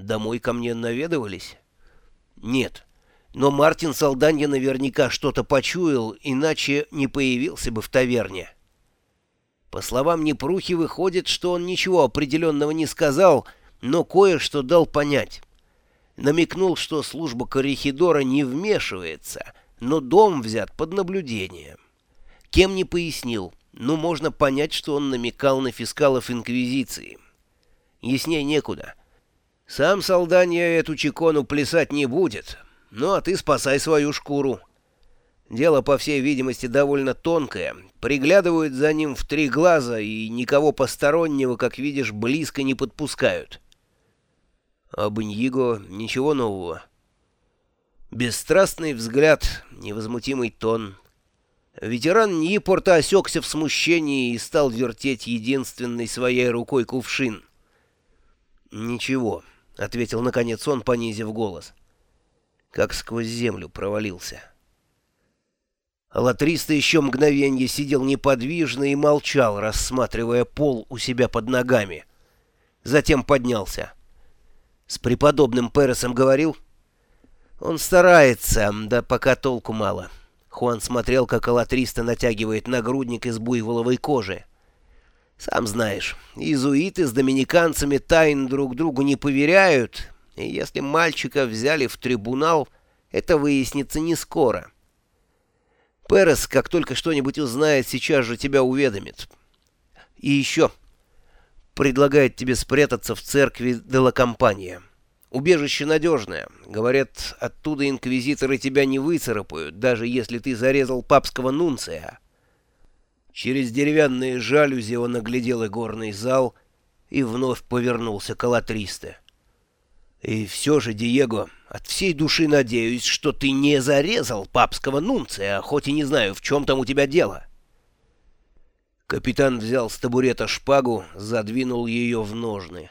Домой ко мне наведывались? Нет. Но Мартин Салданья наверняка что-то почуял, иначе не появился бы в таверне. По словам Непрухи, выходит, что он ничего определенного не сказал, но кое-что дал понять. Намекнул, что служба Корихидора не вмешивается, но дом взят под наблюдение. Кем не пояснил, но можно понять, что он намекал на фискалов Инквизиции. Яснее некуда. Сам Салданья эту чекону плясать не будет, ну а ты спасай свою шкуру. Дело, по всей видимости, довольно тонкое. Приглядывают за ним в три глаза и никого постороннего, как видишь, близко не подпускают. Об Иньиго ничего нового. Бесстрастный взгляд, невозмутимый тон. Ветеран Ньипорта осекся в смущении и стал вертеть единственной своей рукой кувшин. «Ничего», — ответил наконец он, понизив голос. Как сквозь землю провалился. Латриста еще мгновенье сидел неподвижно и молчал, рассматривая пол у себя под ногами. Затем поднялся. С преподобным Пересом говорил? Он старается, да пока толку мало. Хуан смотрел, как Алатриста натягивает нагрудник из буйволовой кожи. Сам знаешь, иезуиты с доминиканцами тайн друг другу не поверяют, и если мальчика взяли в трибунал, это выяснится не скоро. Перес, как только что-нибудь узнает, сейчас же тебя уведомит. И еще предлагает тебе спрятаться в церкви Делакомпания. Убежище надежное. Говорят, оттуда инквизиторы тебя не выцарапают, даже если ты зарезал папского нунция. Через деревянные жалюзи он оглядел игорный зал и вновь повернулся к Алатристе. «И все же, Диего, от всей души надеюсь, что ты не зарезал папского нунция, хоть и не знаю, в чем там у тебя дело». Капитан взял с табурета шпагу, задвинул ее в ножны.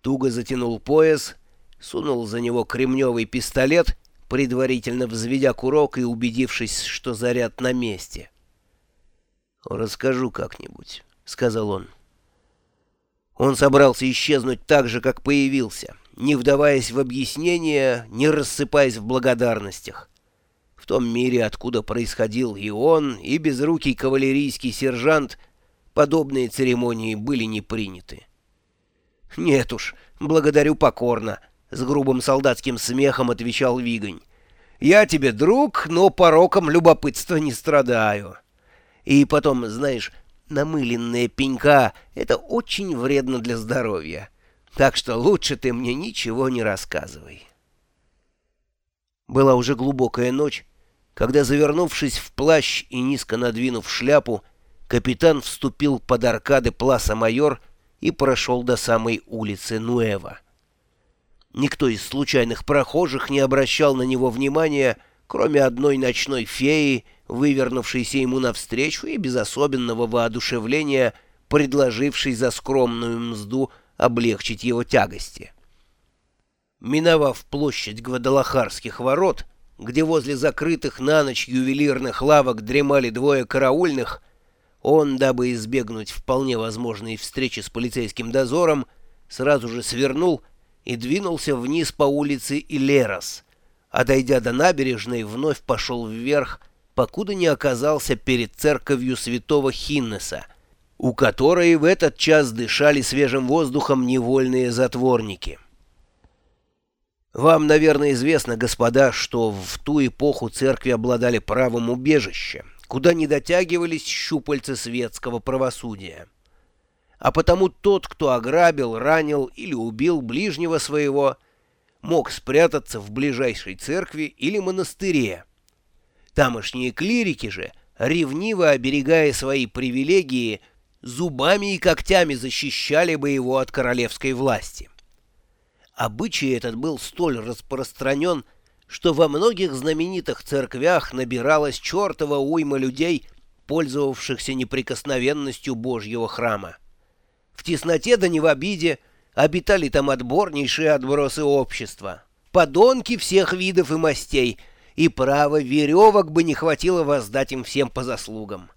Туго затянул пояс, сунул за него кремневый пистолет, предварительно взведя курок и убедившись, что заряд на месте. «Расскажу как-нибудь», — сказал он. Он собрался исчезнуть так же, как появился, не вдаваясь в объяснения, не рассыпаясь в благодарностях. В том мире, откуда происходил и он, и безрукий кавалерийский сержант, подобные церемонии были не приняты. «Нет уж, благодарю покорно», — с грубым солдатским смехом отвечал Вигонь. «Я тебе друг, но пороком любопытства не страдаю». И потом, знаешь, намыленная пенька — это очень вредно для здоровья. Так что лучше ты мне ничего не рассказывай. Была уже глубокая ночь, когда, завернувшись в плащ и низко надвинув шляпу, капитан вступил под аркады Пласа Майор и прошел до самой улицы Нуэва. Никто из случайных прохожих не обращал на него внимания, кроме одной ночной феи, вывернувшейся ему навстречу и без особенного воодушевления предложившей за скромную мзду облегчить его тягости. Миновав площадь Гвадалахарских ворот, где возле закрытых на ночь ювелирных лавок дремали двое караульных, он, дабы избегнуть вполне возможной встречи с полицейским дозором, сразу же свернул и двинулся вниз по улице Илерос, а дойдя до набережной, вновь пошел вверх, покуда не оказался перед церковью святого Хиннеса, у которой в этот час дышали свежим воздухом невольные затворники. Вам, наверное, известно, господа, что в ту эпоху церкви обладали правом убежища, куда не дотягивались щупальца светского правосудия. А потому тот, кто ограбил, ранил или убил ближнего своего, мог спрятаться в ближайшей церкви или монастыре. Тамошние клирики же, ревниво оберегая свои привилегии, зубами и когтями защищали бы его от королевской власти. Обычай этот был столь распространен, что во многих знаменитых церквях набиралась чертова уйма людей, пользовавшихся неприкосновенностью Божьего храма. В тесноте да не в обиде обитали там отборнейшие отбросы общества, подонки всех видов и мастей, и право веревок бы не хватило воздать им всем по заслугам.